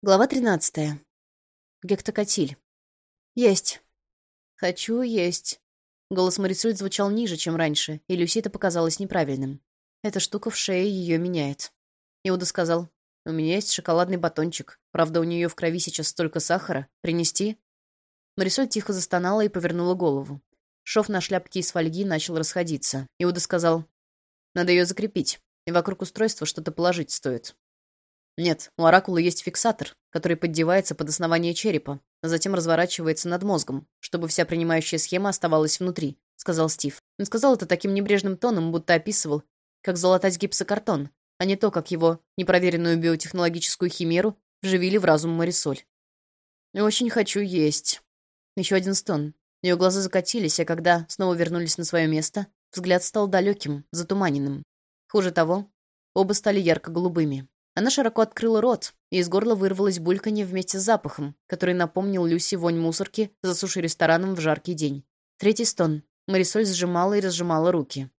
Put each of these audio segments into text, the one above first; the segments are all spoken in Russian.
Глава 13. Гектокатиль. «Есть. Хочу есть». Голос Марисоль звучал ниже, чем раньше, и Люси это показалось неправильным. Эта штука в шее ее меняет. Иуда сказал, «У меня есть шоколадный батончик. Правда, у нее в крови сейчас столько сахара. Принести?» Марисоль тихо застонала и повернула голову. Шов на шляпке из фольги начал расходиться. Иуда сказал, «Надо ее закрепить, и вокруг устройства что-то положить стоит. Нет, у оракула есть фиксатор, который поддевается под основание черепа, а затем разворачивается над мозгом, чтобы вся принимающая схема оставалась внутри, сказал Стив. Он сказал это таким небрежным тоном, будто описывал, как залатать гипсокартон, а не то, как его непроверенную биотехнологическую химеру вживили в разум Марисоль. «Очень хочу есть». Еще один стон. Ее глаза закатились, а когда снова вернулись на свое место, взгляд стал далеким, затуманенным. Хуже того, оба стали ярко-голубыми. Она широко открыла рот, и из горла вырвалось бульканье вместе с запахом, который напомнил Люси вонь мусорки за суши-рестораном в жаркий день. Третий стон. Марисоль сжимала и разжимала руки.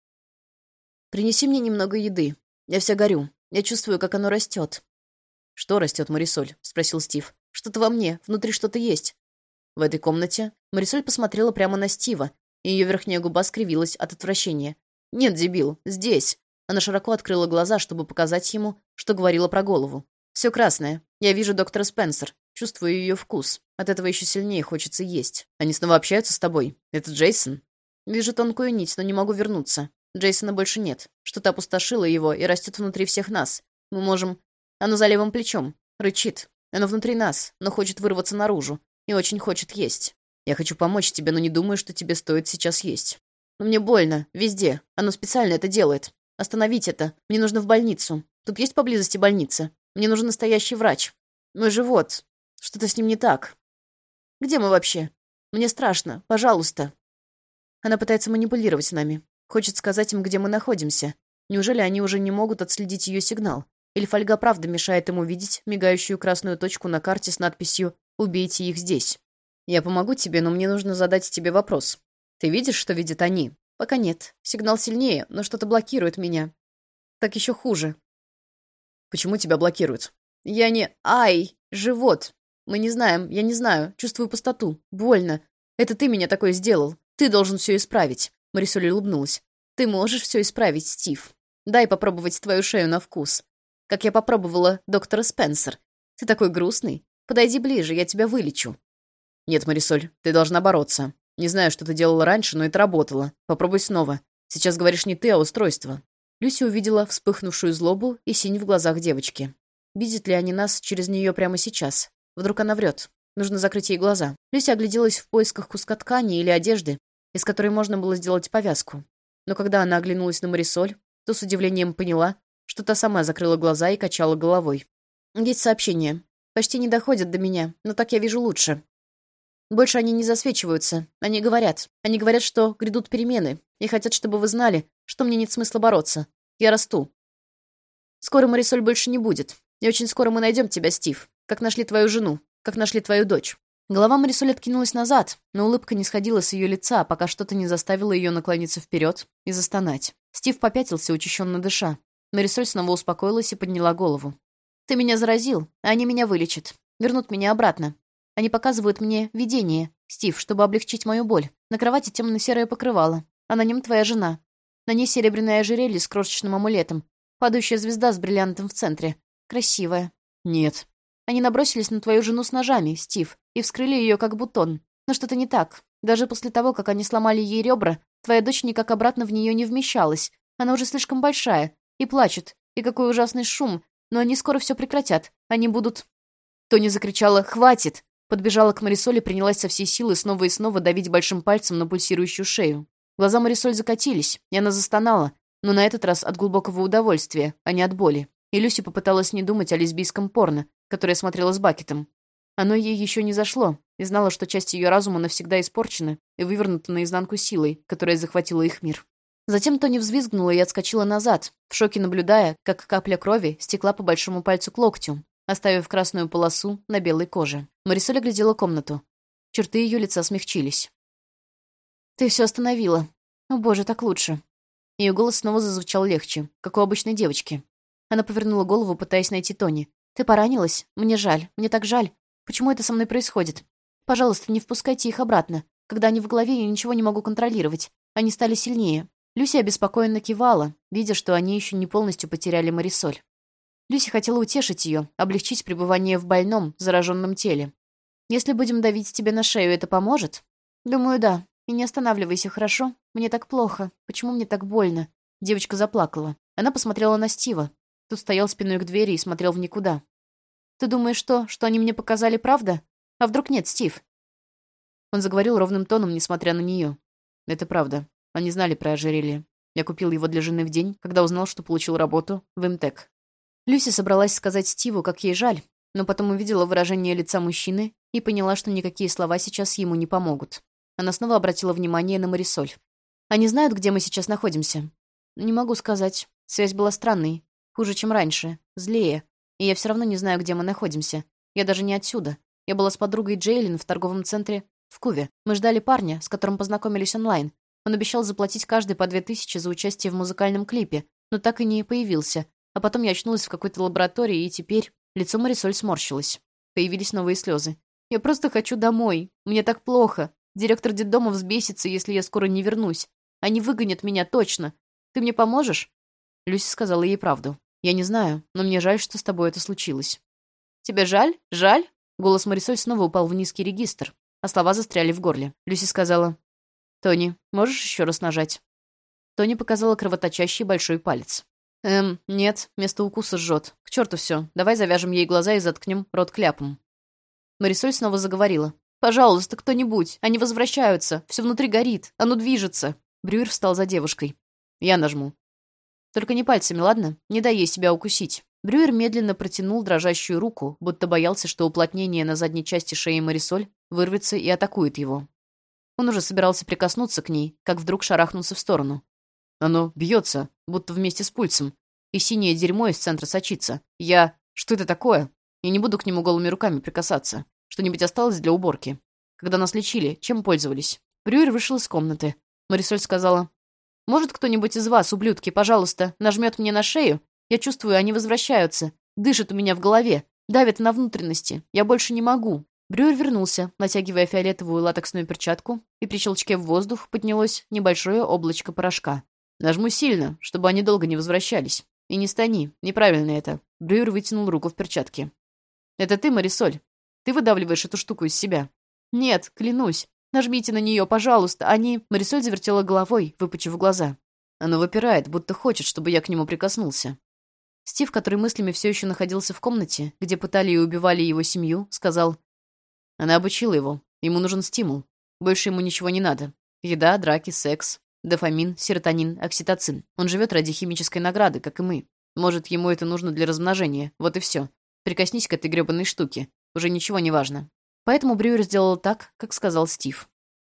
«Принеси мне немного еды. Я вся горю. Я чувствую, как оно растет». «Что растет, Марисоль?» — спросил Стив. «Что-то во мне. Внутри что-то есть». В этой комнате Марисоль посмотрела прямо на Стива, и ее верхняя губа скривилась от отвращения. «Нет, дебил, здесь. Она широко открыла глаза, чтобы показать ему, что говорила про голову. «Все красное. Я вижу доктора Спенсер. Чувствую ее вкус. От этого еще сильнее хочется есть. Они снова общаются с тобой. Это Джейсон?» «Вижу тонкую нить, но не могу вернуться. Джейсона больше нет. Что-то опустошило его и растет внутри всех нас. Мы можем... Оно за левым плечом. Рычит. Оно внутри нас, но хочет вырваться наружу. И очень хочет есть. Я хочу помочь тебе, но не думаю, что тебе стоит сейчас есть. Но мне больно. Везде. Оно специально это делает. Остановить это. Мне нужно в больницу. Тут есть поблизости больница? Мне нужен настоящий врач. Мой живот. Что-то с ним не так. Где мы вообще? Мне страшно. Пожалуйста. Она пытается манипулировать нами. Хочет сказать им, где мы находимся. Неужели они уже не могут отследить ее сигнал? Или фольга правда мешает им увидеть мигающую красную точку на карте с надписью «Убейте их здесь». Я помогу тебе, но мне нужно задать тебе вопрос. Ты видишь, что видят они? Пока нет. Сигнал сильнее, но что-то блокирует меня. Так еще хуже. Почему тебя блокируют? Я не... Ай! Живот! Мы не знаем, я не знаю. Чувствую пустоту. Больно. Это ты меня такое сделал. Ты должен все исправить. Марисоль улыбнулась. Ты можешь все исправить, Стив. Дай попробовать твою шею на вкус. Как я попробовала доктора Спенсер. Ты такой грустный. Подойди ближе, я тебя вылечу. Нет, Марисоль, ты должна бороться. Не знаю, что ты делала раньше, но это работало. Попробуй снова. Сейчас говоришь не ты, а устройство». Люси увидела вспыхнувшую злобу и синь в глазах девочки. Видят ли они нас через нее прямо сейчас? Вдруг она врет. Нужно закрыть ей глаза. Люси огляделась в поисках куска ткани или одежды, из которой можно было сделать повязку. Но когда она оглянулась на Марисоль, то с удивлением поняла, что та сама закрыла глаза и качала головой. «Есть сообщения. Почти не доходят до меня, но так я вижу лучше. Больше они не засвечиваются. Они говорят. Они говорят, что грядут перемены. И хотят, чтобы вы знали, что мне нет смысла бороться. Я расту. Скоро Марисоль больше не будет. И очень скоро мы найдем тебя, Стив. Как нашли твою жену. Как нашли твою дочь. Голова Марисоль откинулась назад, но улыбка не сходила с ее лица, пока что-то не заставило ее наклониться вперед и застонать. Стив попятился, учащенно дыша. Марисоль снова успокоилась и подняла голову. «Ты меня заразил, а они меня вылечат. Вернут меня обратно. Они показывают мне видение, Стив, чтобы облегчить мою боль. На кровати темно-серое покрывало, а на нем твоя жена. На ней серебряное ожерелье с крошечным амулетом. Падающая звезда с бриллиантом в центре. Красивая. Нет. Они набросились на твою жену с ножами, Стив, и вскрыли ее как бутон. Но что-то не так. Даже после того, как они сломали ей ребра, твоя дочь никак обратно в нее не вмещалась. Она уже слишком большая. И плачет. И какой ужасный шум. Но они скоро все прекратят. Они будут... Тони закричала «Хватит!» Подбежала к Марисоле, принялась со всей силы снова и снова давить большим пальцем на пульсирующую шею. Глаза Марисоль закатились, и она застонала, но на этот раз от глубокого удовольствия, а не от боли. И Люси попыталась не думать о лесбийском порно, которое смотрела с Бакетом. Оно ей еще не зашло, и знала, что часть ее разума навсегда испорчена и вывернута наизнанку силой, которая захватила их мир. Затем Тони взвизгнула и отскочила назад, в шоке наблюдая, как капля крови стекла по большому пальцу к локтю, оставив красную полосу на белой коже. Марисоль оглядела комнату. Черты ее лица смягчились. «Ты все остановила. О боже, так лучше». Ее голос снова зазвучал легче, как у обычной девочки. Она повернула голову, пытаясь найти Тони. «Ты поранилась? Мне жаль. Мне так жаль. Почему это со мной происходит? Пожалуйста, не впускайте их обратно. Когда они в голове, я ничего не могу контролировать. Они стали сильнее». Люси обеспокоенно кивала, видя, что они еще не полностью потеряли Марисоль. Люси хотела утешить ее, облегчить пребывание в больном, зараженном теле. «Если будем давить тебе на шею, это поможет?» «Думаю, да. И не останавливайся, хорошо? Мне так плохо. Почему мне так больно?» Девочка заплакала. Она посмотрела на Стива. Тут стоял спиной к двери и смотрел в никуда. «Ты думаешь, что, что они мне показали, правда? А вдруг нет, Стив?» Он заговорил ровным тоном, несмотря на нее. «Это правда. Они знали про ожерелье. Я купил его для жены в день, когда узнал, что получил работу в МТЭК. Люси собралась сказать Стиву, как ей жаль, но потом увидела выражение лица мужчины и поняла, что никакие слова сейчас ему не помогут. Она снова обратила внимание на Марисоль. «Они знают, где мы сейчас находимся?» «Не могу сказать. Связь была странной. Хуже, чем раньше. Злее. И я все равно не знаю, где мы находимся. Я даже не отсюда. Я была с подругой Джейлин в торговом центре в Куве. Мы ждали парня, с которым познакомились онлайн. Он обещал заплатить каждый по две тысячи за участие в музыкальном клипе, но так и не появился, а потом я очнулась в какой-то лаборатории, и теперь лицо Марисоль сморщилось. Появились новые слезы. «Я просто хочу домой. Мне так плохо. Директор детдома взбесится, если я скоро не вернусь. Они выгонят меня точно. Ты мне поможешь?» Люси сказала ей правду. «Я не знаю, но мне жаль, что с тобой это случилось». «Тебе жаль? Жаль?» Голос Марисоль снова упал в низкий регистр, а слова застряли в горле. Люси сказала, «Тони, можешь еще раз нажать?» Тони показала кровоточащий большой палец. «Эм, нет, место укуса жжет. К черту все. Давай завяжем ей глаза и заткнем рот кляпом». Марисоль снова заговорила. «Пожалуйста, кто-нибудь. Они возвращаются. Все внутри горит. Оно движется». Брюер встал за девушкой. «Я нажму». «Только не пальцами, ладно? Не дай ей себя укусить». Брюер медленно протянул дрожащую руку, будто боялся, что уплотнение на задней части шеи Марисоль вырвется и атакует его. Он уже собирался прикоснуться к ней, как вдруг шарахнулся в сторону. Оно бьется, будто вместе с пульсом. И синее дерьмо из центра сочится. Я... Что это такое? Я не буду к нему голыми руками прикасаться. Что-нибудь осталось для уборки. Когда нас лечили, чем пользовались? Брюер вышел из комнаты. Марисоль сказала. «Может, кто-нибудь из вас, ублюдки, пожалуйста, нажмет мне на шею? Я чувствую, они возвращаются. Дышат у меня в голове. Давят на внутренности. Я больше не могу». Брюер вернулся, натягивая фиолетовую латексную перчатку, и при щелчке в воздух поднялось небольшое облачко порошка. Нажму сильно, чтобы они долго не возвращались. И не стани, неправильно это. Брюер вытянул руку в перчатке. Это ты, Марисоль? Ты выдавливаешь эту штуку из себя? Нет, клянусь. Нажмите на нее, пожалуйста. Они... Марисоль завертела головой, выпучив глаза. Оно выпирает, будто хочет, чтобы я к нему прикоснулся. Стив, который мыслями все еще находился в комнате, где пытали и убивали его семью, сказал... Она обучила его. Ему нужен стимул. Больше ему ничего не надо. Еда, драки, секс. Дофамин, серотонин, окситоцин. Он живет ради химической награды, как и мы. Может, ему это нужно для размножения. Вот и все. Прикоснись к этой гребаной штуке. Уже ничего не важно. Поэтому Брюер сделал так, как сказал Стив.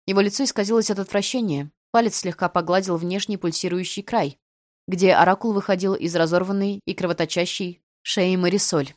Его лицо исказилось от отвращения. Палец слегка погладил внешний пульсирующий край, где оракул выходил из разорванной и кровоточащей шеи Марисоль.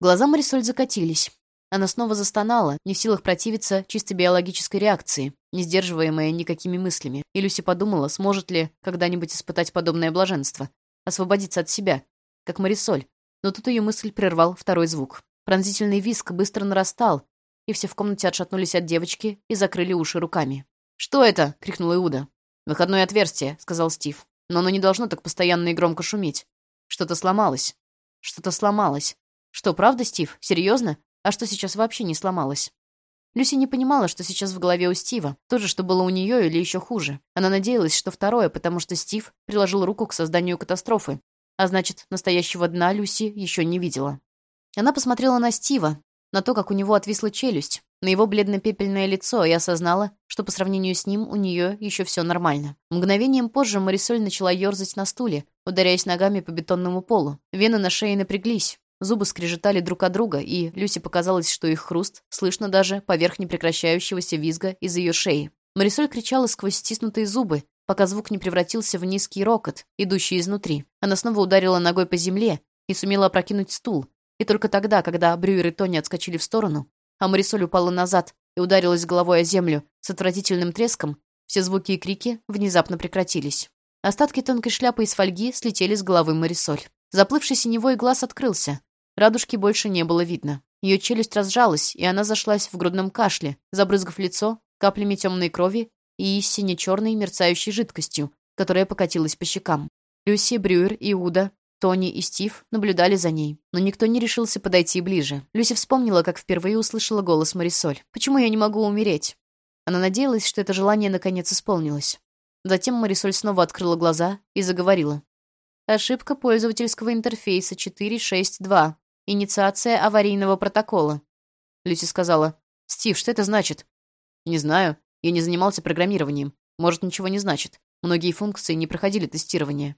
Глаза Марисоль закатились. Она снова застонала, не в силах противиться чисто биологической реакции, не сдерживаемая никакими мыслями. И Люси подумала, сможет ли когда-нибудь испытать подобное блаженство. Освободиться от себя, как Марисоль. Но тут ее мысль прервал второй звук. Пронзительный виск быстро нарастал, и все в комнате отшатнулись от девочки и закрыли уши руками. «Что это?» — крикнула Иуда. «Выходное отверстие», — сказал Стив. «Но оно не должно так постоянно и громко шуметь. Что-то сломалось. Что-то сломалось. Что, правда, Стив? Серьезно? А что сейчас вообще не сломалось? Люси не понимала, что сейчас в голове у Стива. То же, что было у нее, или еще хуже. Она надеялась, что второе, потому что Стив приложил руку к созданию катастрофы. А значит, настоящего дна Люси еще не видела. Она посмотрела на Стива, на то, как у него отвисла челюсть, на его бледно-пепельное лицо, и осознала, что по сравнению с ним у нее еще все нормально. Мгновением позже Марисоль начала ерзать на стуле, ударяясь ногами по бетонному полу. Вены на шее напряглись, Зубы скрежетали друг от друга, и Люсе показалось, что их хруст слышно даже поверх непрекращающегося визга из ее шеи. Марисоль кричала сквозь стиснутые зубы, пока звук не превратился в низкий рокот, идущий изнутри. Она снова ударила ногой по земле и сумела опрокинуть стул. И только тогда, когда Брюер и Тони отскочили в сторону, а Марисоль упала назад и ударилась головой о землю с отвратительным треском, все звуки и крики внезапно прекратились. Остатки тонкой шляпы из фольги слетели с головы Марисоль. Заплывший синевой глаз открылся, Радужки больше не было видно. Ее челюсть разжалась, и она зашлась в грудном кашле, забрызгав лицо каплями темной крови и сине-черной мерцающей жидкостью, которая покатилась по щекам. Люси, Брюер, Иуда, Тони и Стив наблюдали за ней, но никто не решился подойти ближе. Люси вспомнила, как впервые услышала голос Марисоль. «Почему я не могу умереть?» Она надеялась, что это желание наконец исполнилось. Затем Марисоль снова открыла глаза и заговорила. «Ошибка пользовательского интерфейса 462. Инициация аварийного протокола». Люси сказала. «Стив, что это значит?» «Не знаю. Я не занимался программированием. Может, ничего не значит. Многие функции не проходили тестирование».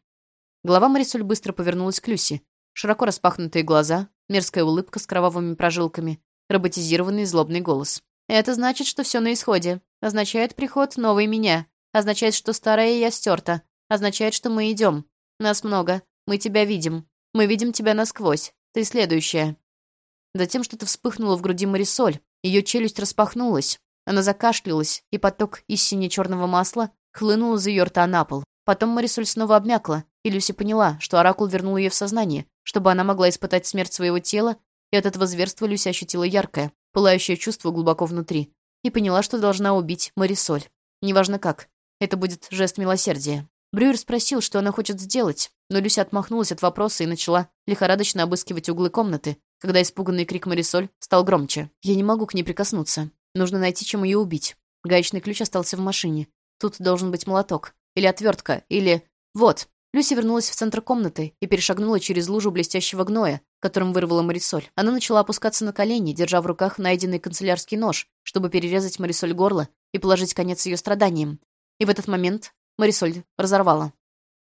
Глава Марисоль быстро повернулась к Люси. Широко распахнутые глаза, мерзкая улыбка с кровавыми прожилками, роботизированный злобный голос. «Это значит, что все на исходе. Означает приход новой меня. Означает, что старая я стерта. Означает, что мы идем. Нас много. Мы тебя видим. Мы видим тебя насквозь. Ты следующая». Затем что-то вспыхнуло в груди Марисоль. Ее челюсть распахнулась. Она закашлялась, и поток из сине-черного масла хлынул из ее рта на пол. Потом Марисоль снова обмякла, и Люси поняла, что Оракул вернул ее в сознание, чтобы она могла испытать смерть своего тела, и от этого зверства Люси ощутила яркое, пылающее чувство глубоко внутри, и поняла, что должна убить Марисоль. Неважно как. Это будет жест милосердия. Брюер спросил, что она хочет сделать, но Люся отмахнулась от вопроса и начала лихорадочно обыскивать углы комнаты, когда испуганный крик Марисоль стал громче. «Я не могу к ней прикоснуться. Нужно найти, чем ее убить. Гаечный ключ остался в машине. Тут должен быть молоток. Или отвертка. Или... Вот!» Люся вернулась в центр комнаты и перешагнула через лужу блестящего гноя, которым вырвала Марисоль. Она начала опускаться на колени, держа в руках найденный канцелярский нож, чтобы перерезать Марисоль горло и положить конец ее страданиям. И в этот момент Марисоль разорвала.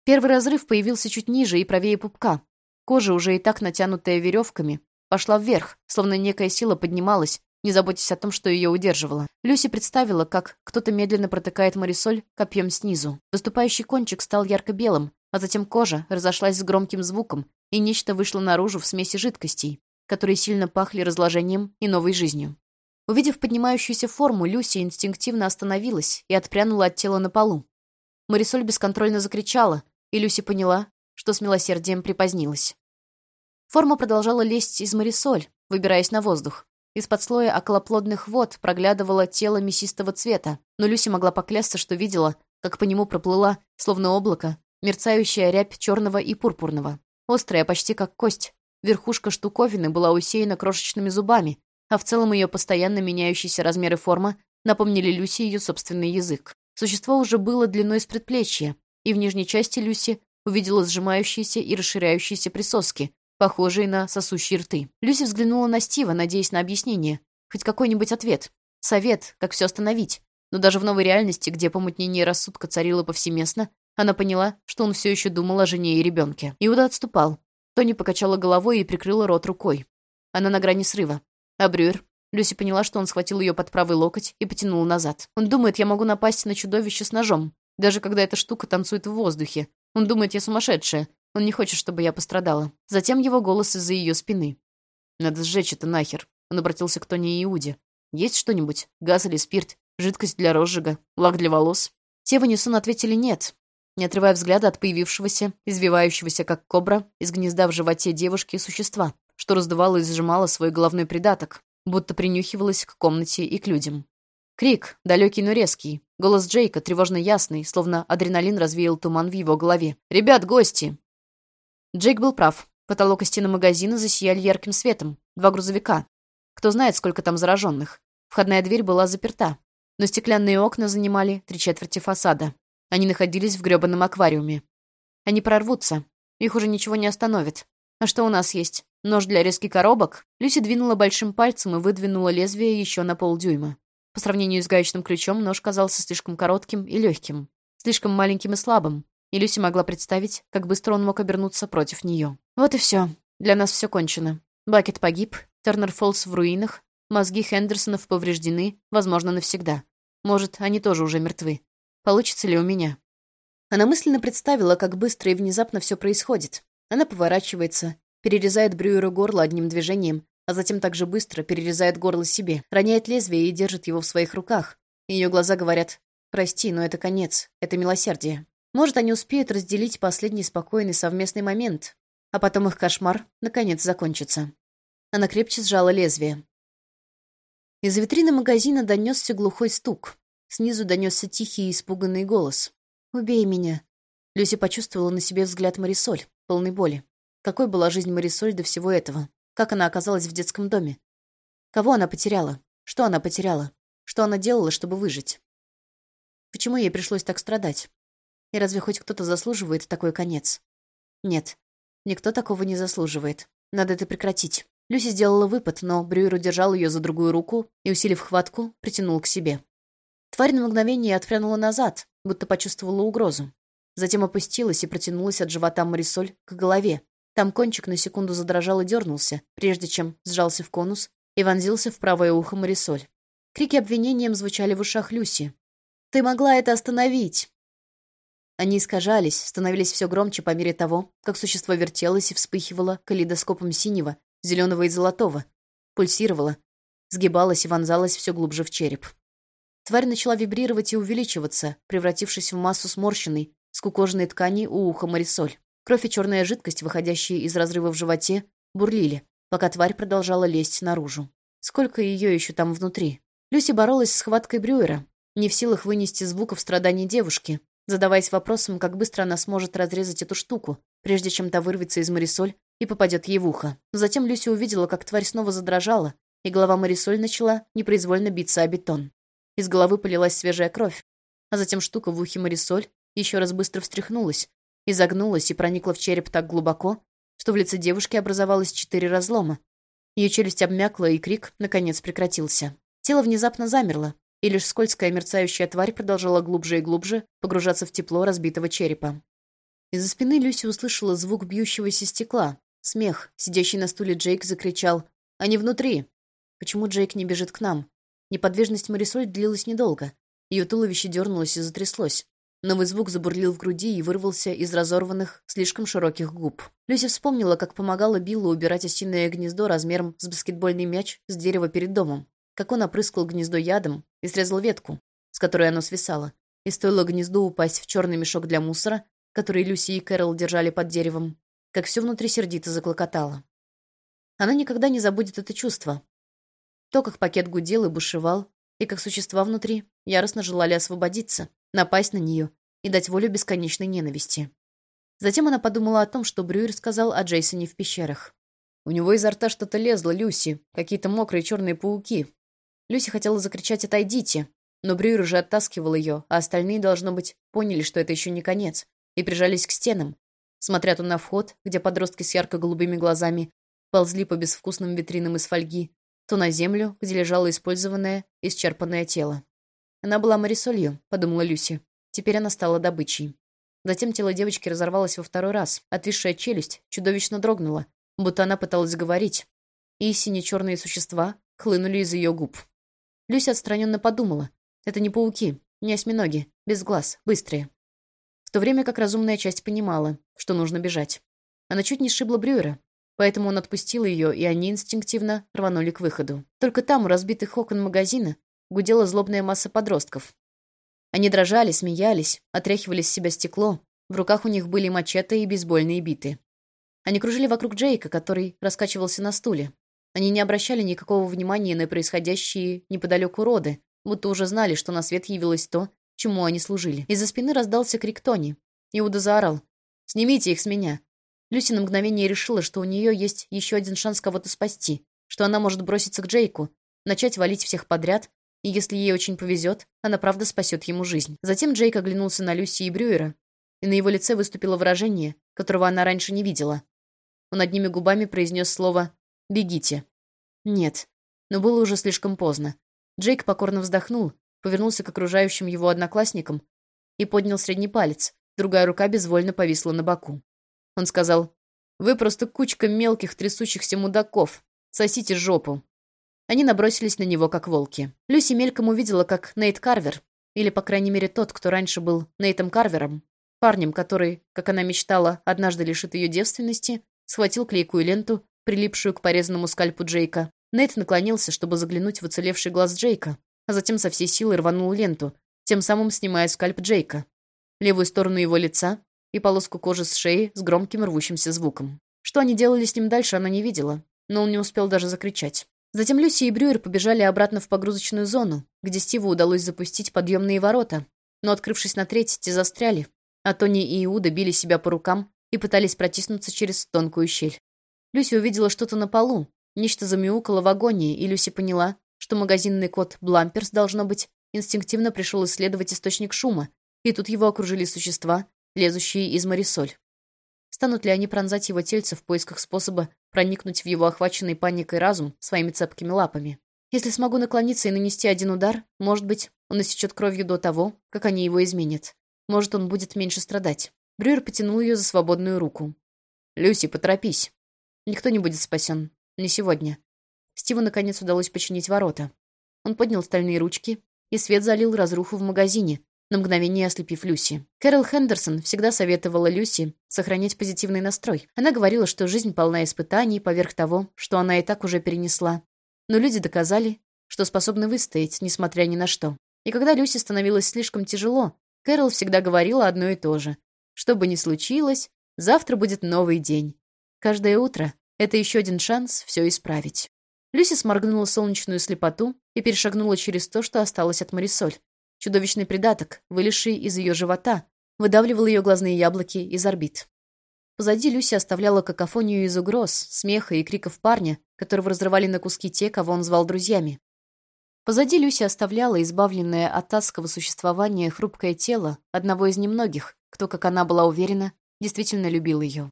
Первый разрыв появился чуть ниже и правее пупка. Кожа, уже и так натянутая веревками, пошла вверх, словно некая сила поднималась, не заботясь о том, что ее удерживало. Люси представила, как кто-то медленно протыкает Марисоль копьем снизу. Выступающий кончик стал ярко-белым, а затем кожа разошлась с громким звуком, и нечто вышло наружу в смеси жидкостей, которые сильно пахли разложением и новой жизнью. Увидев поднимающуюся форму, Люси инстинктивно остановилась и отпрянула от тела на полу. Марисоль бесконтрольно закричала, и Люси поняла, что с милосердием припозднилась. Форма продолжала лезть из Марисоль, выбираясь на воздух. Из-под слоя околоплодных вод проглядывало тело мясистого цвета, но Люси могла поклясться, что видела, как по нему проплыла, словно облако, мерцающая рябь черного и пурпурного. Острая, почти как кость. Верхушка штуковины была усеяна крошечными зубами, а в целом ее постоянно меняющиеся размеры форма напомнили Люси ее собственный язык. Существо уже было длиной с предплечья, и в нижней части Люси увидела сжимающиеся и расширяющиеся присоски, похожие на сосущие рты. Люси взглянула на Стива, надеясь на объяснение. Хоть какой-нибудь ответ. Совет, как все остановить. Но даже в новой реальности, где помутнение рассудка царило повсеместно, она поняла, что он все еще думал о жене и ребенке. Иуда отступал. Тони покачала головой и прикрыла рот рукой. Она на грани срыва. А Брюер? Люси поняла, что он схватил ее под правый локоть и потянул назад. Он думает, я могу напасть на чудовище с ножом. Даже когда эта штука танцует в воздухе. Он думает, я сумасшедшая. Он не хочет, чтобы я пострадала. Затем его голос из-за ее спины. «Надо сжечь это нахер». Он обратился к Тони и Иуде. «Есть что-нибудь? Газ или спирт? Жидкость для розжига? Лак для волос?» Те в унисон ответили «нет», не отрывая взгляда от появившегося, извивающегося как кобра, из гнезда в животе девушки существа, что раздувало и сжимало свой головной придаток, будто принюхивалась к комнате и к людям. Крик, далекий, но резкий. Голос Джейка, тревожно ясный, словно адреналин развеял туман в его голове. «Ребят, гости!» Джейк был прав. Потолок и стены магазина засияли ярким светом. Два грузовика. Кто знает, сколько там зараженных. Входная дверь была заперта. Но стеклянные окна занимали три четверти фасада. Они находились в грёбаном аквариуме. Они прорвутся. Их уже ничего не остановит. А что у нас есть? Нож для резки коробок? Люси двинула большим пальцем и выдвинула лезвие еще на полдюйма. По сравнению с гаечным ключом, нож казался слишком коротким и легким, слишком маленьким и слабым, и Люси могла представить, как быстро он мог обернуться против нее. Вот и все. Для нас все кончено. Бакет погиб, Тернер Фоллс в руинах, мозги Хендерсонов повреждены, возможно, навсегда. Может, они тоже уже мертвы. Получится ли у меня? Она мысленно представила, как быстро и внезапно все происходит. Она поворачивается, перерезает Брюеру горло одним движением, а затем также быстро перерезает горло себе, роняет лезвие и держит его в своих руках. Ее глаза говорят «Прости, но это конец, это милосердие». Может, они успеют разделить последний спокойный совместный момент, а потом их кошмар наконец закончится. Она крепче сжала лезвие. Из витрины магазина донесся глухой стук. Снизу донесся тихий и испуганный голос. «Убей меня». Люси почувствовала на себе взгляд Марисоль, полный боли. Какой была жизнь Марисоль до всего этого? Как она оказалась в детском доме? Кого она потеряла? Что она потеряла? Что она делала, чтобы выжить? Почему ей пришлось так страдать? И разве хоть кто-то заслуживает такой конец? Нет, никто такого не заслуживает. Надо это прекратить. Люси сделала выпад, но Брюер удержал ее за другую руку и, усилив хватку, притянул к себе. Тварь на мгновение отпрянула назад, будто почувствовала угрозу. Затем опустилась и протянулась от живота Марисоль к голове. Там кончик на секунду задрожал и дернулся, прежде чем сжался в конус и вонзился в правое ухо Марисоль. Крики обвинением звучали в ушах Люси. «Ты могла это остановить!» Они искажались, становились все громче по мере того, как существо вертелось и вспыхивало калейдоскопом синего, зеленого и золотого, пульсировало, сгибалось и вонзалось все глубже в череп. Тварь начала вибрировать и увеличиваться, превратившись в массу сморщенной, скукоженной ткани у уха Марисоль. Кровь и черная жидкость, выходящие из разрыва в животе, бурлили, пока тварь продолжала лезть наружу. Сколько ее еще там внутри? Люси боролась с схваткой Брюера, не в силах вынести звуков страданий девушки, задаваясь вопросом, как быстро она сможет разрезать эту штуку, прежде чем та вырвется из Марисоль и попадет ей в ухо. Затем Люси увидела, как тварь снова задрожала, и голова Марисоль начала непроизвольно биться о бетон. Из головы полилась свежая кровь, а затем штука в ухе Марисоль еще раз быстро встряхнулась, изогнулась и проникла в череп так глубоко, что в лице девушки образовалось четыре разлома. Ее челюсть обмякла, и крик, наконец, прекратился. Тело внезапно замерло, и лишь скользкая мерцающая тварь продолжала глубже и глубже погружаться в тепло разбитого черепа. Из-за спины Люси услышала звук бьющегося стекла. Смех. Сидящий на стуле Джейк закричал «Они внутри!» Почему Джейк не бежит к нам? Неподвижность Марисоль длилась недолго. Ее туловище дернулось и затряслось. Новый звук забурлил в груди и вырвался из разорванных, слишком широких губ. Люси вспомнила, как помогала Биллу убирать осиное гнездо размером с баскетбольный мяч с дерева перед домом как он опрыскал гнездо ядом и срезал ветку, с которой оно свисало, и стоило гнезду упасть в черный мешок для мусора, который Люси и Кэрол держали под деревом, как все внутри сердито заклокотало. Она никогда не забудет это чувство. То, как пакет гудел и бушевал, и как существа внутри яростно желали освободиться, напасть на нее и дать волю бесконечной ненависти. Затем она подумала о том, что Брюер сказал о Джейсоне в пещерах. У него изо рта что-то лезло, Люси, какие-то мокрые черные пауки, Люси хотела закричать «Отойдите!», но Брюер уже оттаскивал ее, а остальные, должно быть, поняли, что это еще не конец, и прижались к стенам, смотря то на вход, где подростки с ярко-голубыми глазами ползли по безвкусным витринам из фольги, то на землю, где лежало использованное, исчерпанное тело. Она была Марисолью, подумала Люси. Теперь она стала добычей. Затем тело девочки разорвалось во второй раз. Отвисшая челюсть чудовищно дрогнула, будто она пыталась говорить. И сине-черные существа хлынули из ее губ. Люся отстраненно подумала. Это не пауки, не осьминоги, без глаз, быстрые. В то время как разумная часть понимала, что нужно бежать. Она чуть не сшибла Брюера, поэтому он отпустил ее, и они инстинктивно рванули к выходу. Только там, у разбитых окон магазина, гудела злобная масса подростков. Они дрожали, смеялись, отряхивали с себя стекло, в руках у них были мачете и бейсбольные биты. Они кружили вокруг Джейка, который раскачивался на стуле, они не обращали никакого внимания на происходящие неподалеку роды, будто уже знали, что на свет явилось то, чему они служили. Из-за спины раздался крик Тони. Иуда заорал. «Снимите их с меня!» Люси на мгновение решила, что у нее есть еще один шанс кого-то спасти, что она может броситься к Джейку, начать валить всех подряд, и если ей очень повезет, она правда спасет ему жизнь. Затем Джейк оглянулся на Люси и Брюера, и на его лице выступило выражение, которого она раньше не видела. Он одними губами произнес слово «Бегите». Нет. Но было уже слишком поздно. Джейк покорно вздохнул, повернулся к окружающим его одноклассникам и поднял средний палец. Другая рука безвольно повисла на боку. Он сказал, «Вы просто кучка мелких трясущихся мудаков. Сосите жопу». Они набросились на него, как волки. Люси мельком увидела, как Нейт Карвер, или, по крайней мере, тот, кто раньше был Нейтом Карвером, парнем, который, как она мечтала, однажды лишит ее девственности, схватил клейкую ленту прилипшую к порезанному скальпу Джейка. Нейт наклонился, чтобы заглянуть в уцелевший глаз Джейка, а затем со всей силы рванул ленту, тем самым снимая скальп Джейка, левую сторону его лица и полоску кожи с шеи с громким рвущимся звуком. Что они делали с ним дальше, она не видела. но он не успел даже закричать. Затем Люси и Брюер побежали обратно в погрузочную зону, где Стиву удалось запустить подъемные ворота, но, открывшись на треть, те застряли, а Тони и Иуда били себя по рукам и пытались протиснуться через тонкую щель. Люси увидела что-то на полу, нечто замяукало в агонии, и Люси поняла, что магазинный кот Бламперс, должно быть, инстинктивно пришел исследовать источник шума, и тут его окружили существа, лезущие из Марисоль. Станут ли они пронзать его тельце в поисках способа проникнуть в его охваченный паникой разум своими цепкими лапами? Если смогу наклониться и нанести один удар, может быть, он истечет кровью до того, как они его изменят. Может, он будет меньше страдать. Брюер потянул ее за свободную руку. «Люси, поторопись. Никто не будет спасен. Не сегодня». Стиву, наконец, удалось починить ворота. Он поднял стальные ручки, и свет залил разруху в магазине, на мгновение ослепив Люси. Кэрол Хендерсон всегда советовала Люси сохранять позитивный настрой. Она говорила, что жизнь полна испытаний поверх того, что она и так уже перенесла. Но люди доказали, что способны выстоять, несмотря ни на что. И когда Люси становилось слишком тяжело, Кэрол всегда говорила одно и то же. Что бы ни случилось, завтра будет новый день. Каждое утро — это еще один шанс все исправить. Люси сморгнула солнечную слепоту и перешагнула через то, что осталось от Марисоль. Чудовищный придаток, вылезший из ее живота, выдавливал ее глазные яблоки из орбит. Позади Люси оставляла какофонию из угроз, смеха и криков парня, которого разрывали на куски те, кого он звал друзьями. Позади Люси оставляла избавленное от адского существования хрупкое тело одного из немногих, кто, как она была уверена, действительно любил ее.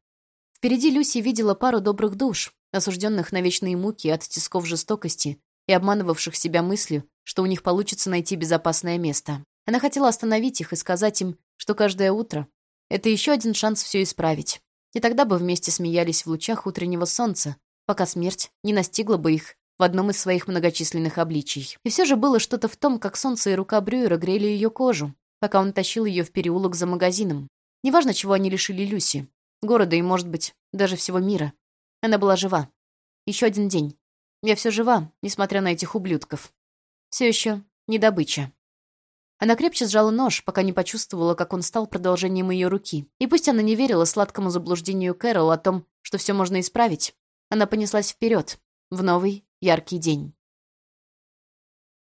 Впереди Люси видела пару добрых душ, осужденных на вечные муки от тисков жестокости и обманывавших себя мыслью, что у них получится найти безопасное место. Она хотела остановить их и сказать им, что каждое утро — это еще один шанс все исправить. И тогда бы вместе смеялись в лучах утреннего солнца, пока смерть не настигла бы их в одном из своих многочисленных обличий. И все же было что-то в том, как солнце и рука Брюера грели ее кожу, пока он тащил ее в переулок за магазином. Неважно, чего они лишили Люси. Города и, может быть, даже всего мира. Она была жива. Еще один день. Я все жива, несмотря на этих ублюдков. Все еще не добыча. Она крепче сжала нож, пока не почувствовала, как он стал продолжением ее руки. И пусть она не верила сладкому заблуждению Кэрол о том, что все можно исправить, она понеслась вперед, в новый яркий день.